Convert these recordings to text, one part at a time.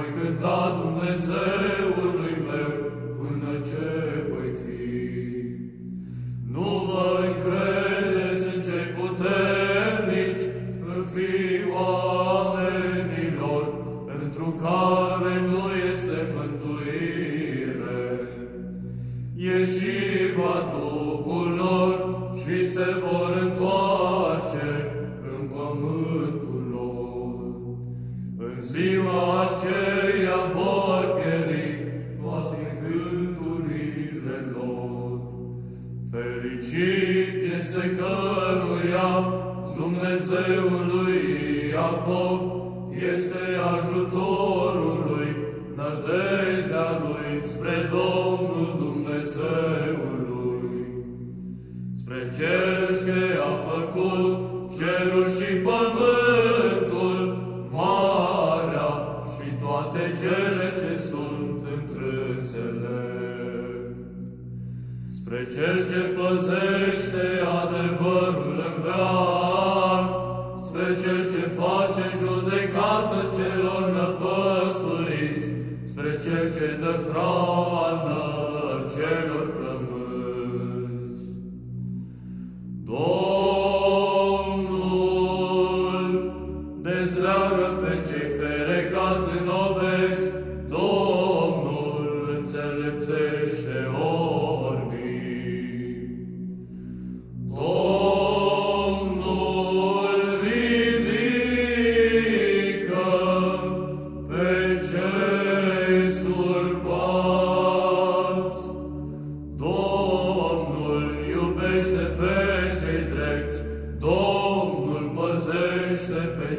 voi cânta Dumnezeului meu până ce voi fi. Nu vă încredeți în cei puternici, în fii oamenilor, într care nu este mântuire. Ieșiva Duhul lor și se vor întoarce în pământul lor. În ziua aceea căruia Dumnezeului Iacov este ajutorul lui, nădejdea lui spre Domnul ce dă hrana celor flămânzi. Doamne,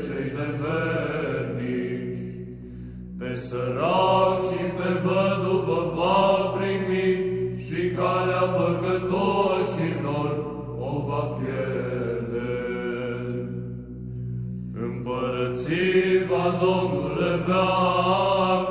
cei nemernici. Pe sărac și pe văduvă va primi și calea păcătoșilor o va pierde. Împărățiva Domnule veac,